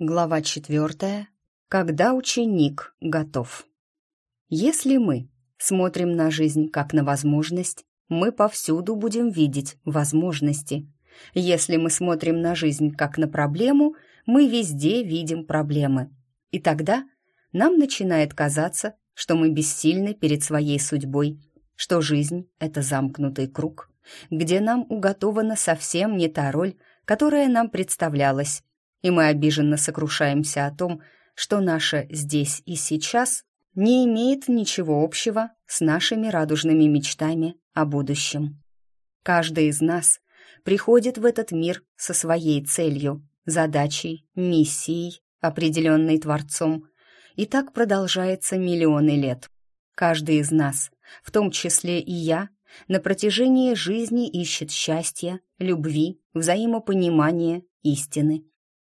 Глава четвертая. Когда ученик готов. Если мы смотрим на жизнь как на возможность, мы повсюду будем видеть возможности. Если мы смотрим на жизнь как на проблему, мы везде видим проблемы. И тогда нам начинает казаться, что мы бессильны перед своей судьбой, что жизнь — это замкнутый круг, где нам уготована совсем не та роль, которая нам представлялась, и мы обиженно сокрушаемся о том, что наше «здесь и сейчас» не имеет ничего общего с нашими радужными мечтами о будущем. Каждый из нас приходит в этот мир со своей целью, задачей, миссией, определенной Творцом, и так продолжается миллионы лет. Каждый из нас, в том числе и я, на протяжении жизни ищет счастья, любви, взаимопонимания, истины.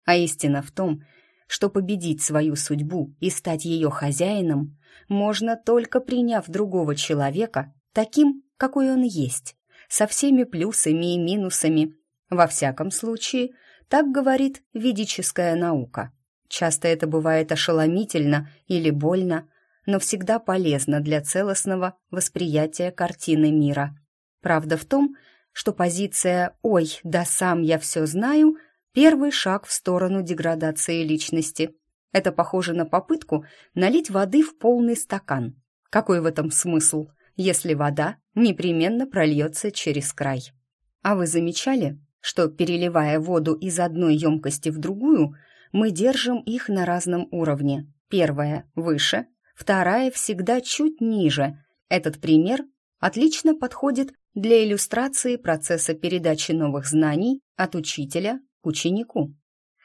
А истина в том, что победить свою судьбу и стать ее хозяином можно только приняв другого человека таким, какой он есть, со всеми плюсами и минусами. Во всяком случае, так говорит ведическая наука. Часто это бывает ошеломительно или больно, но всегда полезно для целостного восприятия картины мира. Правда в том, что позиция «Ой, да сам я все знаю» — первый шаг в сторону деградации личности. Это похоже на попытку налить воды в полный стакан. Какой в этом смысл, если вода непременно прольется через край? А вы замечали, что, переливая воду из одной емкости в другую, мы держим их на разном уровне? Первая — выше, вторая всегда чуть ниже. Этот пример отлично подходит для иллюстрации процесса передачи новых знаний от учителя ученику.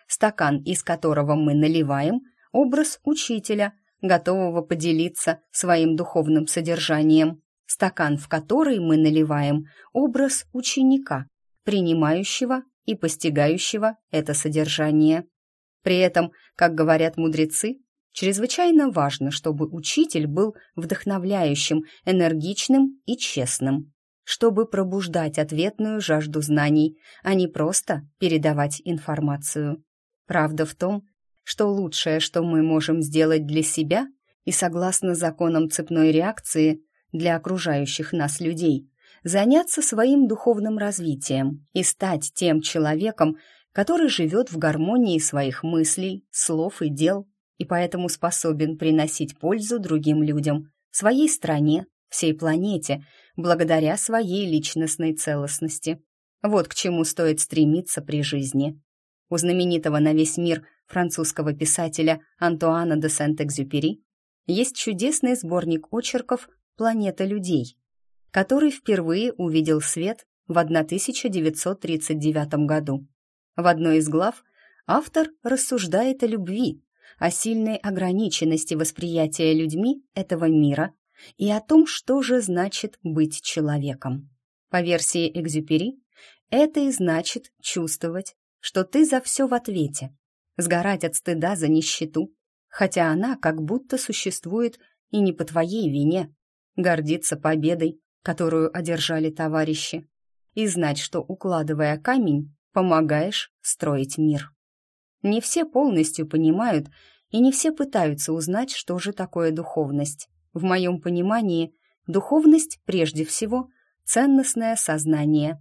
Стакан, из которого мы наливаем, образ учителя, готового поделиться своим духовным содержанием. Стакан, в который мы наливаем, образ ученика, принимающего и постигающего это содержание. При этом, как говорят мудрецы, Чрезвычайно важно, чтобы учитель был вдохновляющим, энергичным и честным, чтобы пробуждать ответную жажду знаний, а не просто передавать информацию. Правда в том, что лучшее, что мы можем сделать для себя и согласно законам цепной реакции для окружающих нас людей, заняться своим духовным развитием и стать тем человеком, который живет в гармонии своих мыслей, слов и дел, и поэтому способен приносить пользу другим людям, своей стране, всей планете, благодаря своей личностной целостности. Вот к чему стоит стремиться при жизни. У знаменитого на весь мир французского писателя Антуана де Сент-Экзюпери есть чудесный сборник очерков «Планета людей», который впервые увидел свет в 1939 году. В одной из глав автор рассуждает о любви, о сильной ограниченности восприятия людьми этого мира и о том, что же значит быть человеком. По версии Экзюпери, это и значит чувствовать, что ты за все в ответе, сгорать от стыда за нищету, хотя она как будто существует и не по твоей вине, гордиться победой, которую одержали товарищи, и знать, что, укладывая камень, помогаешь строить мир. Не все полностью понимают и не все пытаются узнать, что же такое духовность. В моем понимании, духовность прежде всего ценностное сознание.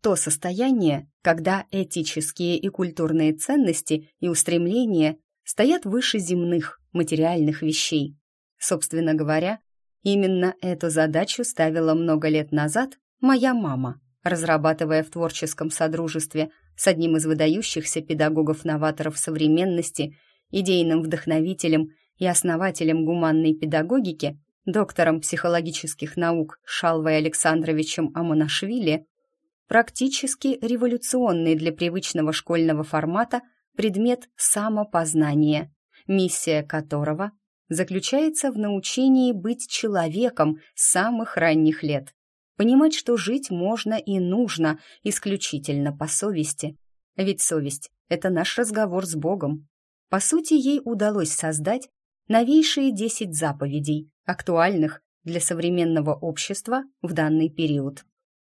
То состояние, когда этические и культурные ценности и устремления стоят выше земных, материальных вещей. Собственно говоря, именно эту задачу ставила много лет назад моя мама, разрабатывая в творческом содружестве с одним из выдающихся педагогов-новаторов современности – идейным вдохновителем и основателем гуманной педагогики, доктором психологических наук Шалвой Александровичем Амонашвили, практически революционный для привычного школьного формата предмет самопознания, миссия которого заключается в научении быть человеком с самых ранних лет, понимать, что жить можно и нужно исключительно по совести, ведь совесть — это наш разговор с Богом, по сути, ей удалось создать новейшие 10 заповедей, актуальных для современного общества в данный период.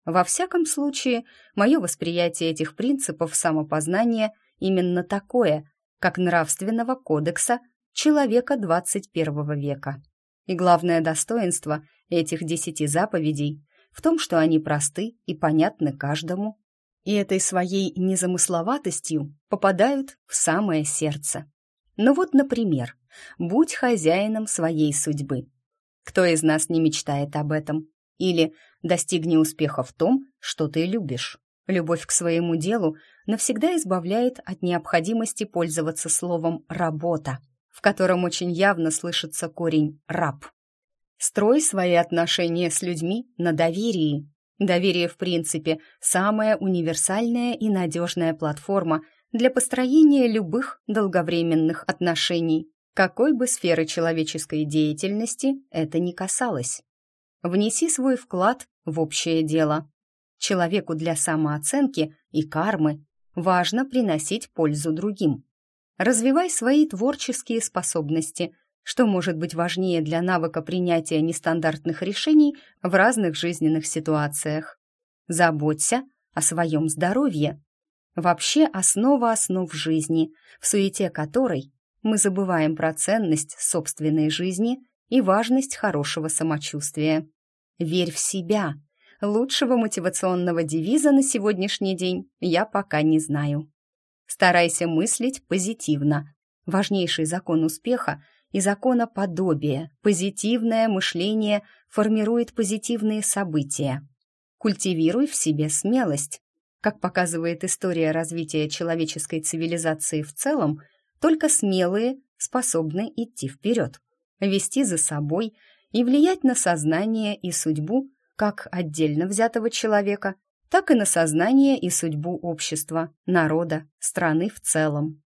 Во всяком случае, мое восприятие этих принципов самопознания именно такое, как нравственного кодекса человека 21 века. И главное достоинство этих десяти заповедей в том, что они просты и понятны каждому, и этой своей незамысловатостью попадают в самое сердце. Ну вот, например, «Будь хозяином своей судьбы». Кто из нас не мечтает об этом? Или «Достигни успеха в том, что ты любишь». Любовь к своему делу навсегда избавляет от необходимости пользоваться словом «работа», в котором очень явно слышится корень «раб». Строй свои отношения с людьми на доверии. Доверие, в принципе, самая универсальная и надежная платформа для построения любых долговременных отношений, какой бы сферы человеческой деятельности это ни касалось. Внеси свой вклад в общее дело. Человеку для самооценки и кармы важно приносить пользу другим. Развивай свои творческие способности, что может быть важнее для навыка принятия нестандартных решений в разных жизненных ситуациях. Заботься о своем здоровье. Вообще основа основ жизни, в суете которой мы забываем про ценность собственной жизни и важность хорошего самочувствия. Верь в себя. Лучшего мотивационного девиза на сегодняшний день я пока не знаю. Старайся мыслить позитивно. Важнейший закон успеха и закона подобия. Позитивное мышление формирует позитивные события. Культивируй в себе смелость. Как показывает история развития человеческой цивилизации в целом, только смелые способны идти вперед, вести за собой и влиять на сознание и судьбу как отдельно взятого человека, так и на сознание и судьбу общества, народа, страны в целом.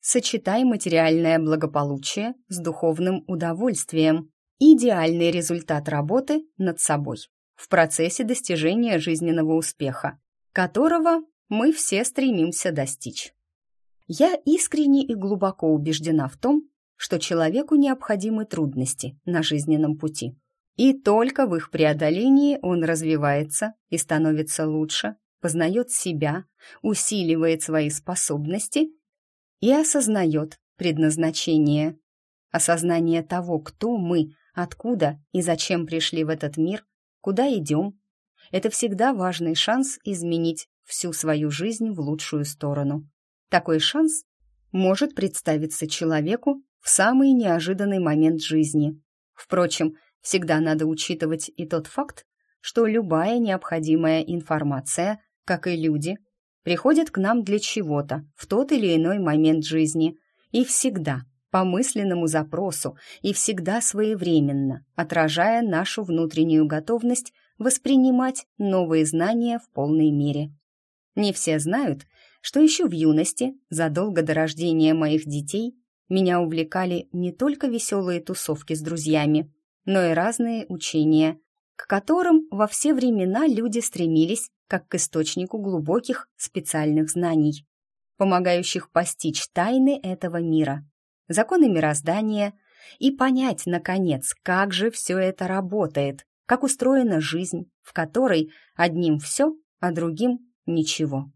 Сочетай материальное благополучие с духовным удовольствием. Идеальный результат работы над собой в процессе достижения жизненного успеха, которого мы все стремимся достичь. Я искренне и глубоко убеждена в том, что человеку необходимы трудности на жизненном пути. И только в их преодолении он развивается и становится лучше, познает себя, усиливает свои способности и осознает предназначение. Осознание того, кто мы, откуда и зачем пришли в этот мир, куда идем, это всегда важный шанс изменить всю свою жизнь в лучшую сторону. Такой шанс может представиться человеку в самый неожиданный момент жизни. Впрочем, всегда надо учитывать и тот факт, что любая необходимая информация, как и люди, приходит к нам для чего-то в тот или иной момент жизни и всегда по мысленному запросу и всегда своевременно, отражая нашу внутреннюю готовность воспринимать новые знания в полной мере. Не все знают, что еще в юности, задолго до рождения моих детей, меня увлекали не только веселые тусовки с друзьями, но и разные учения, к которым во все времена люди стремились как к источнику глубоких специальных знаний, помогающих постичь тайны этого мира, законы мироздания и понять, наконец, как же все это работает, как устроена жизнь, в которой одним все, а другим ничего.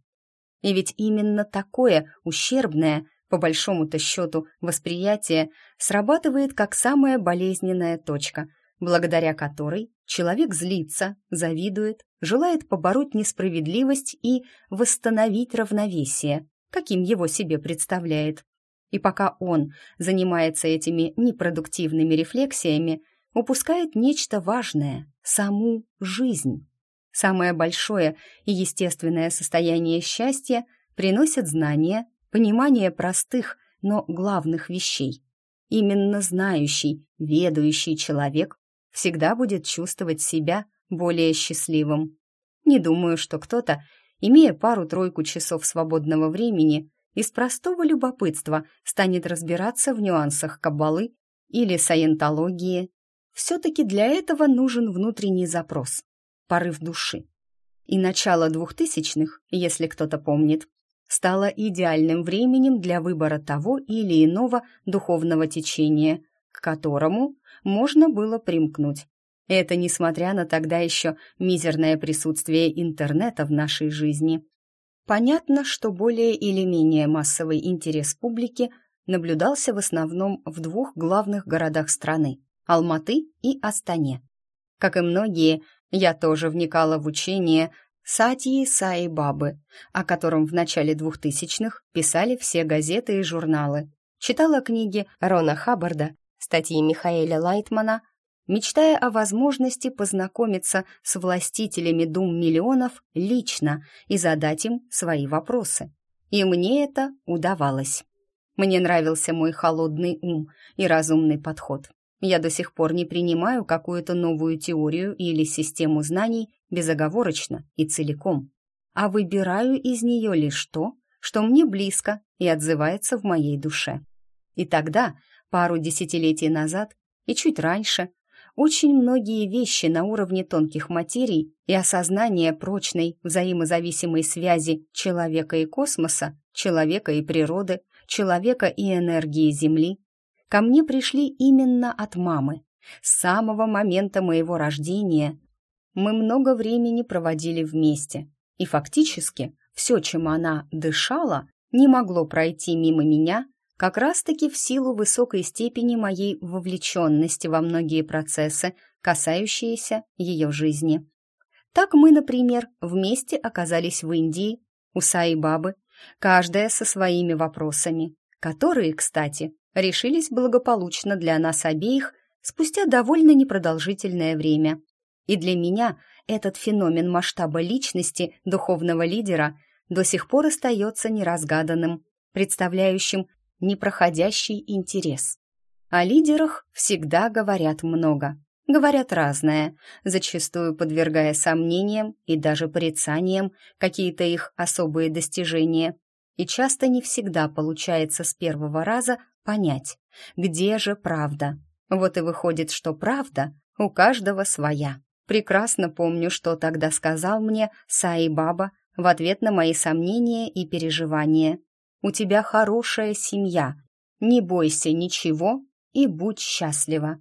И ведь именно такое ущербное, по большому-то счету, восприятие срабатывает как самая болезненная точка – благодаря которой человек злится, завидует, желает побороть несправедливость и восстановить равновесие, каким его себе представляет. И пока он занимается этими непродуктивными рефлексиями, упускает нечто важное – саму жизнь. Самое большое и естественное состояние счастья приносит знания, понимание простых, но главных вещей. Именно знающий, ведающий человек всегда будет чувствовать себя более счастливым. Не думаю, что кто-то, имея пару-тройку часов свободного времени, из простого любопытства станет разбираться в нюансах каббалы или саентологии. Все-таки для этого нужен внутренний запрос, порыв души. И начало двухтысячных, если кто-то помнит, стало идеальным временем для выбора того или иного духовного течения, к которому можно было примкнуть. Это несмотря на тогда еще мизерное присутствие интернета в нашей жизни. Понятно, что более или менее массовый интерес публики наблюдался в основном в двух главных городах страны – Алматы и Астане. Как и многие, я тоже вникала в учение Сатьи Саи Бабы, о котором в начале 2000-х писали все газеты и журналы. Читала книги Рона Хаббарда, статьи Михаэля Лайтмана – мечтая о возможности познакомиться с властителями дум миллионов лично и задать им свои вопросы. И мне это удавалось. Мне нравился мой холодный ум и разумный подход. Я до сих пор не принимаю какую-то новую теорию или систему знаний безоговорочно и целиком, а выбираю из нее лишь то, что мне близко и отзывается в моей душе. И тогда, пару десятилетий назад и чуть раньше, очень многие вещи на уровне тонких материй и осознания прочной взаимозависимой связи человека и космоса, человека и природы, человека и энергии Земли ко мне пришли именно от мамы. С самого момента моего рождения мы много времени проводили вместе, и фактически все, чем она дышала, не могло пройти мимо меня как раз-таки в силу высокой степени моей вовлеченности во многие процессы, касающиеся ее жизни. Так мы, например, вместе оказались в Индии, у Саи-Бабы, каждая со своими вопросами, которые, кстати, решились благополучно для нас обеих спустя довольно непродолжительное время. И для меня этот феномен масштаба личности духовного лидера до сих пор остается неразгаданным, представляющим непроходящий интерес. О лидерах всегда говорят много. Говорят разное, зачастую подвергая сомнениям и даже порицаниям какие-то их особые достижения. И часто не всегда получается с первого раза понять, где же правда. Вот и выходит, что правда у каждого своя. Прекрасно помню, что тогда сказал мне Саи Баба в ответ на мои сомнения и переживания. У тебя хорошая семья. Не бойся ничего и будь счастлива.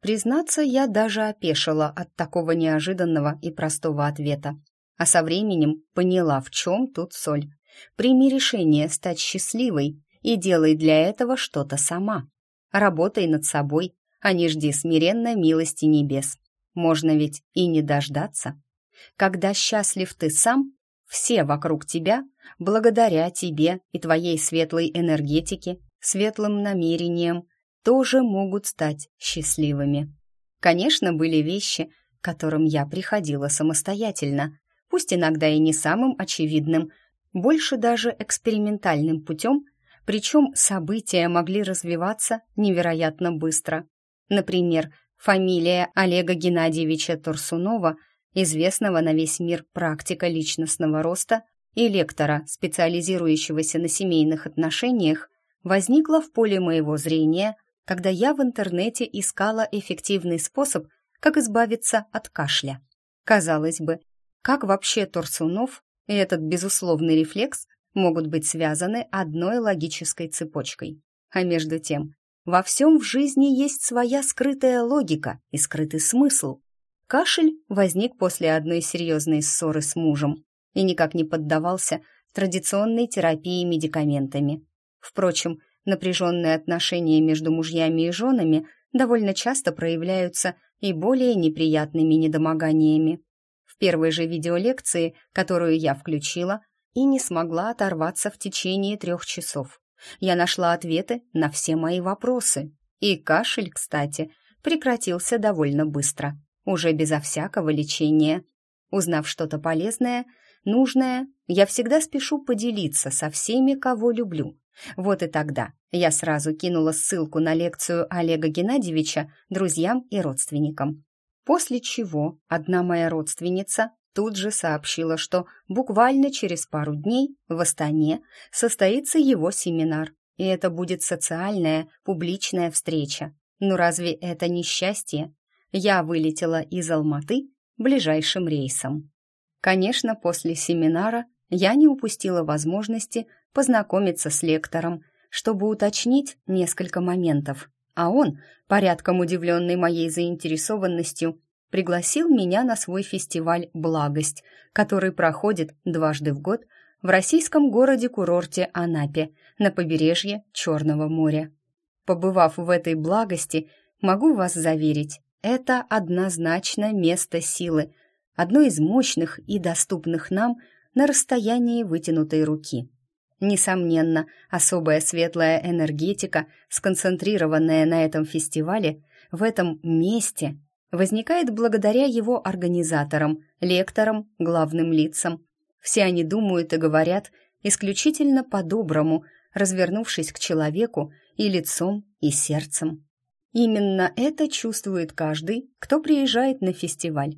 Признаться, я даже опешила от такого неожиданного и простого ответа. А со временем поняла, в чем тут соль. Прими решение стать счастливой и делай для этого что-то сама. Работай над собой, а не жди смиренно милости небес. Можно ведь и не дождаться. Когда счастлив ты сам, все вокруг тебя, благодаря тебе и твоей светлой энергетике, светлым намерениям, тоже могут стать счастливыми. Конечно, были вещи, к которым я приходила самостоятельно, пусть иногда и не самым очевидным, больше даже экспериментальным путем, причем события могли развиваться невероятно быстро. Например, фамилия Олега Геннадьевича Турсунова – известного на весь мир практика личностного роста и лектора, специализирующегося на семейных отношениях, возникла в поле моего зрения, когда я в интернете искала эффективный способ, как избавиться от кашля. Казалось бы, как вообще Торсунов и этот безусловный рефлекс могут быть связаны одной логической цепочкой? А между тем, во всем в жизни есть своя скрытая логика и скрытый смысл, Кашель возник после одной серьезной ссоры с мужем и никак не поддавался традиционной терапии медикаментами. Впрочем, напряженные отношения между мужьями и женами довольно часто проявляются и более неприятными недомоганиями. В первой же видеолекции, которую я включила, и не смогла оторваться в течение трех часов. Я нашла ответы на все мои вопросы. И кашель, кстати, прекратился довольно быстро уже безо всякого лечения. Узнав что-то полезное, нужное, я всегда спешу поделиться со всеми, кого люблю. Вот и тогда я сразу кинула ссылку на лекцию Олега Геннадьевича друзьям и родственникам. После чего одна моя родственница тут же сообщила, что буквально через пару дней в Астане состоится его семинар, и это будет социальная, публичная встреча. Ну разве это не счастье? я вылетела из Алматы ближайшим рейсом. Конечно, после семинара я не упустила возможности познакомиться с лектором, чтобы уточнить несколько моментов, а он, порядком удивленный моей заинтересованностью, пригласил меня на свой фестиваль «Благость», который проходит дважды в год в российском городе-курорте Анапе на побережье Черного моря. Побывав в этой благости, могу вас заверить, это однозначно место силы, одно из мощных и доступных нам на расстоянии вытянутой руки. Несомненно, особая светлая энергетика, сконцентрированная на этом фестивале, в этом месте, возникает благодаря его организаторам, лекторам, главным лицам. Все они думают и говорят исключительно по-доброму, развернувшись к человеку и лицом, и сердцем. Именно это чувствует каждый, кто приезжает на фестиваль.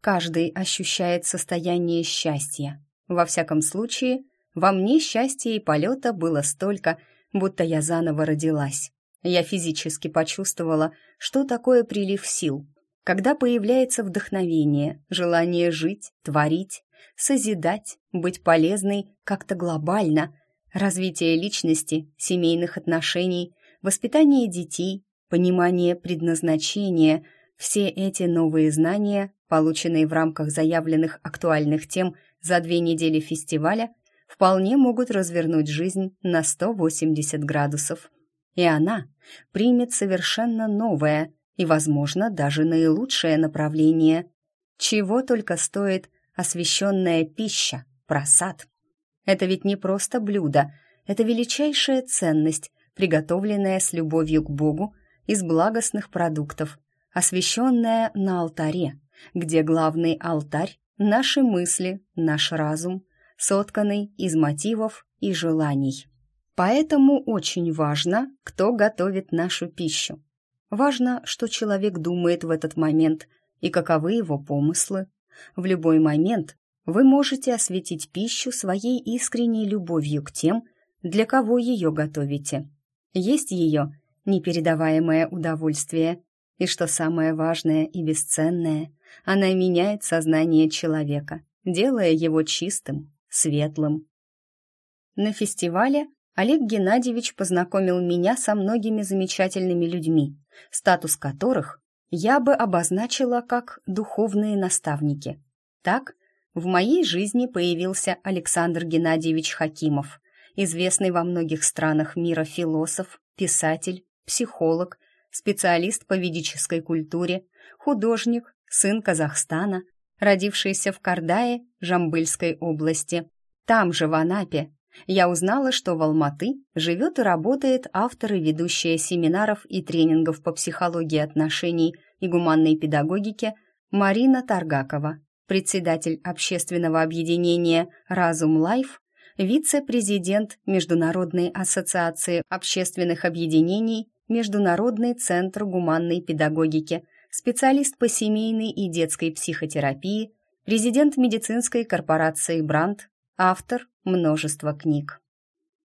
Каждый ощущает состояние счастья. Во всяком случае, во мне счастья и полета было столько, будто я заново родилась. Я физически почувствовала, что такое прилив сил, когда появляется вдохновение, желание жить, творить, созидать, быть полезной как-то глобально, развитие личности, семейных отношений, воспитание детей, понимание предназначения, все эти новые знания, полученные в рамках заявленных актуальных тем за две недели фестиваля, вполне могут развернуть жизнь на 180 градусов. И она примет совершенно новое и, возможно, даже наилучшее направление. Чего только стоит освященная пища, просад. Это ведь не просто блюдо, это величайшая ценность, приготовленная с любовью к Богу из благостных продуктов, освященная на алтаре, где главный алтарь — наши мысли, наш разум, сотканный из мотивов и желаний. Поэтому очень важно, кто готовит нашу пищу. Важно, что человек думает в этот момент и каковы его помыслы. В любой момент вы можете осветить пищу своей искренней любовью к тем, для кого ее готовите. Есть ее непередаваемое удовольствие, и что самое важное и бесценное, она меняет сознание человека, делая его чистым, светлым. На фестивале Олег Геннадьевич познакомил меня со многими замечательными людьми, статус которых я бы обозначила как духовные наставники. Так, в моей жизни появился Александр Геннадьевич Хакимов, известный во многих странах мира философ, писатель, психолог, специалист по ведической культуре, художник, сын Казахстана, родившийся в Кардае, Жамбыльской области. Там же, в Анапе, я узнала, что в Алматы живет и работает автор и ведущая семинаров и тренингов по психологии отношений и гуманной педагогике Марина Таргакова, председатель общественного объединения «Разум Life», вице-президент Международной ассоциации общественных объединений Международный центр гуманной педагогики, специалист по семейной и детской психотерапии, президент медицинской корпорации «Бранд», автор множества книг.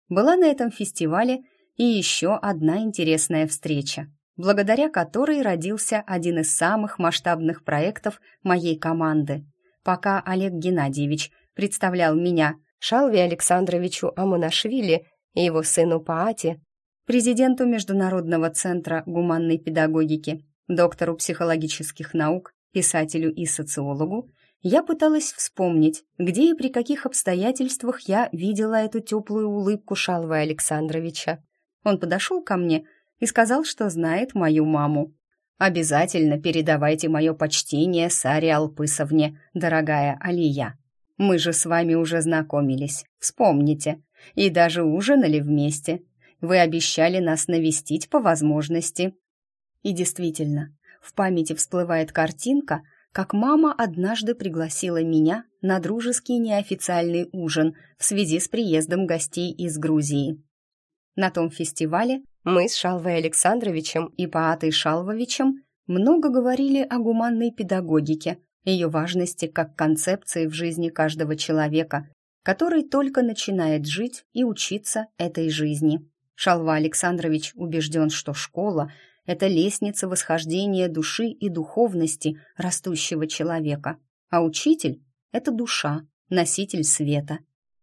Была на этом фестивале и еще одна интересная встреча, благодаря которой родился один из самых масштабных проектов моей команды. Пока Олег Геннадьевич представлял меня Шалве Александровичу Амунашвили и его сыну Паате, президенту Международного центра гуманной педагогики, доктору психологических наук, писателю и социологу, я пыталась вспомнить, где и при каких обстоятельствах я видела эту теплую улыбку Шалвы Александровича. Он подошел ко мне и сказал, что знает мою маму. «Обязательно передавайте мое почтение Саре Алпысовне, дорогая Алия. Мы же с вами уже знакомились, вспомните, и даже ужинали вместе. Вы обещали нас навестить по возможности». И действительно, в памяти всплывает картинка — как мама однажды пригласила меня на дружеский неофициальный ужин в связи с приездом гостей из Грузии. На том фестивале мы с Шалвой Александровичем и Паатой Шалвовичем много говорили о гуманной педагогике, ее важности как концепции в жизни каждого человека, который только начинает жить и учиться этой жизни. Шалва Александрович убежден, что школа это лестница восхождения души и духовности растущего человека. А учитель — это душа, носитель света.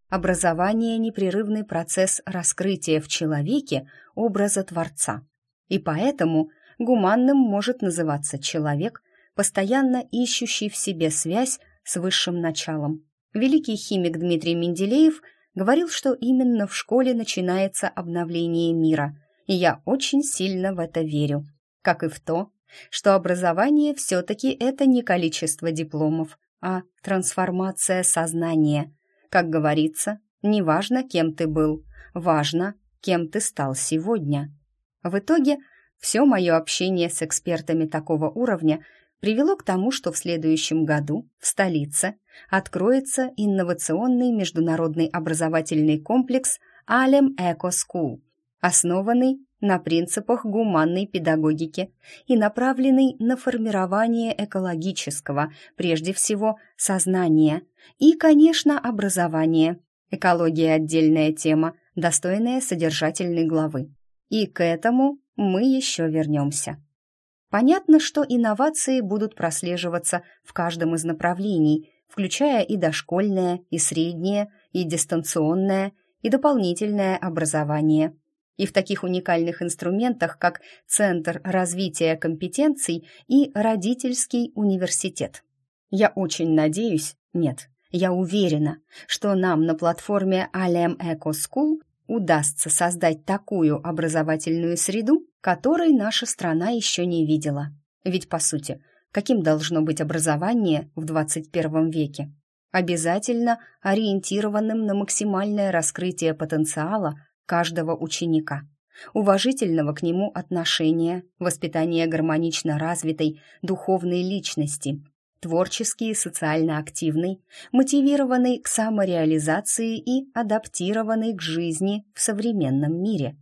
Образование — непрерывный процесс раскрытия в человеке образа Творца. И поэтому гуманным может называться человек, постоянно ищущий в себе связь с высшим началом. Великий химик Дмитрий Менделеев говорил, что именно в школе начинается обновление мира, и я очень сильно в это верю, как и в то, что образование все-таки это не количество дипломов, а трансформация сознания. Как говорится, не важно, кем ты был, важно, кем ты стал сегодня. В итоге все мое общение с экспертами такого уровня привело к тому, что в следующем году в столице откроется инновационный международный образовательный комплекс Алем Eco School, основанный на принципах гуманной педагогики и направленный на формирование экологического, прежде всего, сознания и, конечно, образования. Экология – отдельная тема, достойная содержательной главы. И к этому мы еще вернемся. Понятно, что инновации будут прослеживаться в каждом из направлений, включая и дошкольное, и среднее, и дистанционное, и дополнительное образование. И в таких уникальных инструментах, как Центр развития компетенций и Родительский университет. Я очень надеюсь, нет, я уверена, что нам на платформе Alem Eco School удастся создать такую образовательную среду, которой наша страна еще не видела. Ведь, по сути, каким должно быть образование в 21 веке? Обязательно ориентированным на максимальное раскрытие потенциала каждого ученика, уважительного к нему отношения, воспитание гармонично развитой духовной личности – творческий и социально активный, мотивированный к самореализации и адаптированный к жизни в современном мире.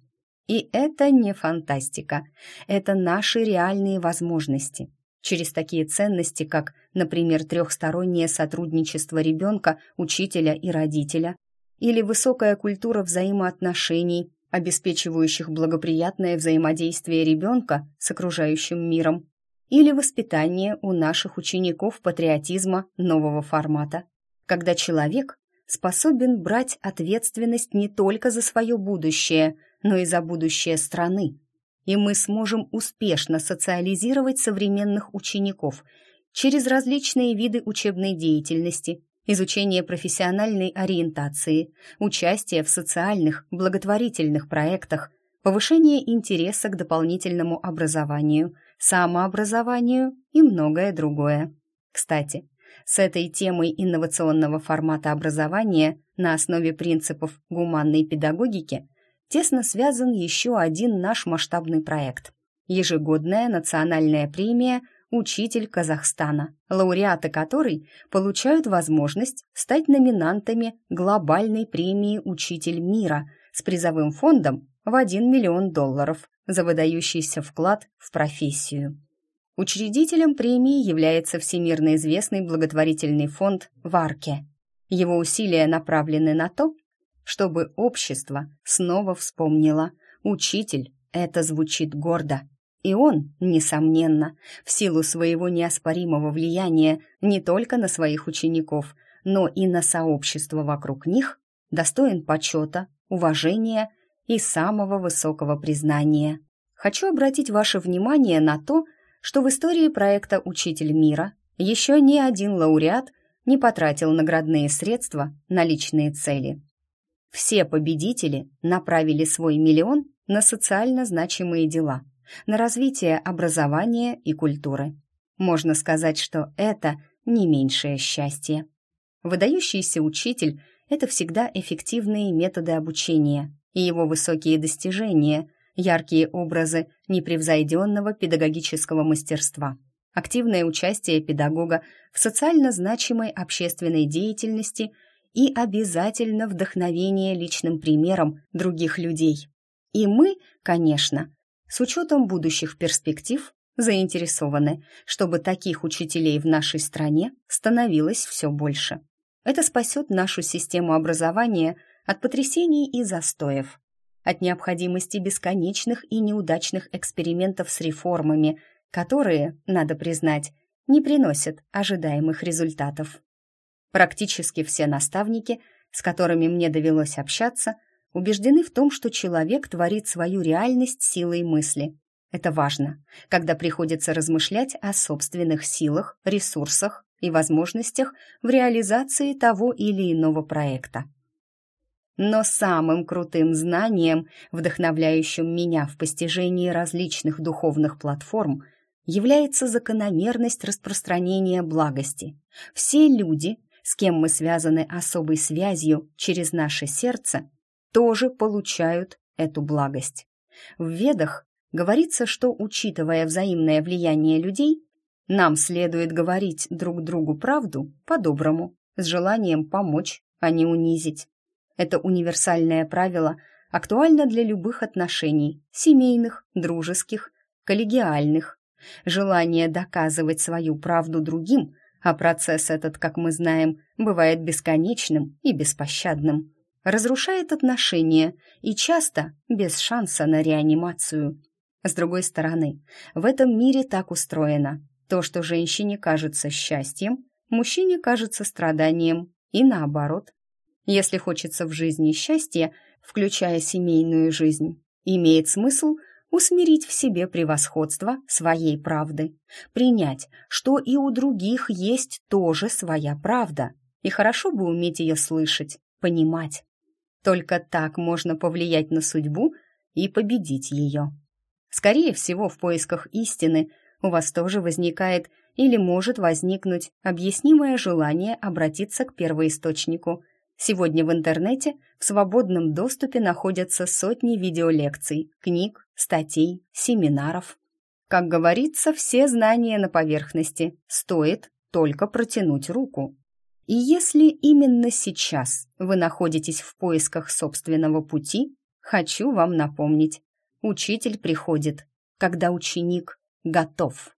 И это не фантастика, это наши реальные возможности. Через такие ценности, как, например, трехстороннее сотрудничество ребенка, учителя и родителя, или высокая культура взаимоотношений, обеспечивающих благоприятное взаимодействие ребенка с окружающим миром, или воспитание у наших учеников патриотизма нового формата, когда человек способен брать ответственность не только за свое будущее, но и за будущее страны. И мы сможем успешно социализировать современных учеников через различные виды учебной деятельности, изучение профессиональной ориентации, участие в социальных, благотворительных проектах, повышение интереса к дополнительному образованию, самообразованию и многое другое. Кстати, с этой темой инновационного формата образования на основе принципов гуманной педагогики тесно связан еще один наш масштабный проект – ежегодная национальная премия «Учитель Казахстана», лауреаты которой получают возможность стать номинантами глобальной премии «Учитель мира» с призовым фондом в 1 миллион долларов за выдающийся вклад в профессию. Учредителем премии является всемирно известный благотворительный фонд «Варке». Его усилия направлены на то, чтобы общество снова вспомнило «Учитель» — это звучит гордо. И он, несомненно, в силу своего неоспоримого влияния не только на своих учеников, но и на сообщество вокруг них, достоин почета, уважения и самого высокого признания. Хочу обратить ваше внимание на то, что в истории проекта «Учитель мира» еще ни один лауреат не потратил наградные средства на личные цели. Все победители направили свой миллион на социально значимые дела, на развитие образования и культуры. Можно сказать, что это не меньшее счастье. Выдающийся учитель – это всегда эффективные методы обучения, и его высокие достижения, яркие образы непревзойденного педагогического мастерства, активное участие педагога в социально значимой общественной деятельности и обязательно вдохновение личным примером других людей. И мы, конечно, с учетом будущих перспектив, заинтересованы, чтобы таких учителей в нашей стране становилось все больше. Это спасет нашу систему образования – от потрясений и застоев, от необходимости бесконечных и неудачных экспериментов с реформами, которые, надо признать, не приносят ожидаемых результатов. Практически все наставники, с которыми мне довелось общаться, убеждены в том, что человек творит свою реальность силой мысли. Это важно, когда приходится размышлять о собственных силах, ресурсах и возможностях в реализации того или иного проекта. Но самым крутым знанием, вдохновляющим меня в постижении различных духовных платформ, является закономерность распространения благости. Все люди, с кем мы связаны особой связью через наше сердце, тоже получают эту благость. В Ведах говорится, что, учитывая взаимное влияние людей, нам следует говорить друг другу правду по-доброму, с желанием помочь, а не унизить. Это универсальное правило актуально для любых отношений – семейных, дружеских, коллегиальных. Желание доказывать свою правду другим, а процесс этот, как мы знаем, бывает бесконечным и беспощадным, разрушает отношения и часто без шанса на реанимацию. С другой стороны, в этом мире так устроено. То, что женщине кажется счастьем, мужчине кажется страданием, и наоборот. Если хочется в жизни счастья, включая семейную жизнь, имеет смысл усмирить в себе превосходство своей правды, принять, что и у других есть тоже своя правда, и хорошо бы уметь ее слышать, понимать. Только так можно повлиять на судьбу и победить ее. Скорее всего, в поисках истины у вас тоже возникает или может возникнуть объяснимое желание обратиться к первоисточнику – Сегодня в интернете в свободном доступе находятся сотни видеолекций, книг, статей, семинаров. Как говорится, все знания на поверхности, стоит только протянуть руку. И если именно сейчас вы находитесь в поисках собственного пути, хочу вам напомнить, учитель приходит, когда ученик готов.